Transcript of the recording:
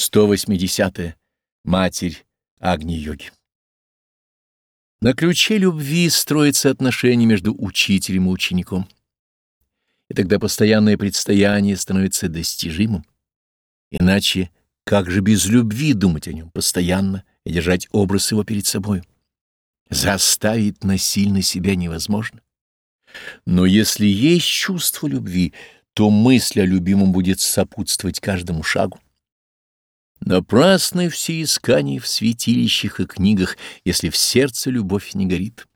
180. -е. Матерь Агни-йоги. На ключе любви строится отношение между учителем и учеником. И тогда постоянное предстояние становится достижимым. Иначе как же без любви думать о нем постоянно и держать образ его перед собой? Заставить насильно себя невозможно. Но если есть чувство любви, то мысль о любимом будет сопутствовать каждому шагу. Напрасны все искания в святилищах и книгах, если в сердце любовь не горит.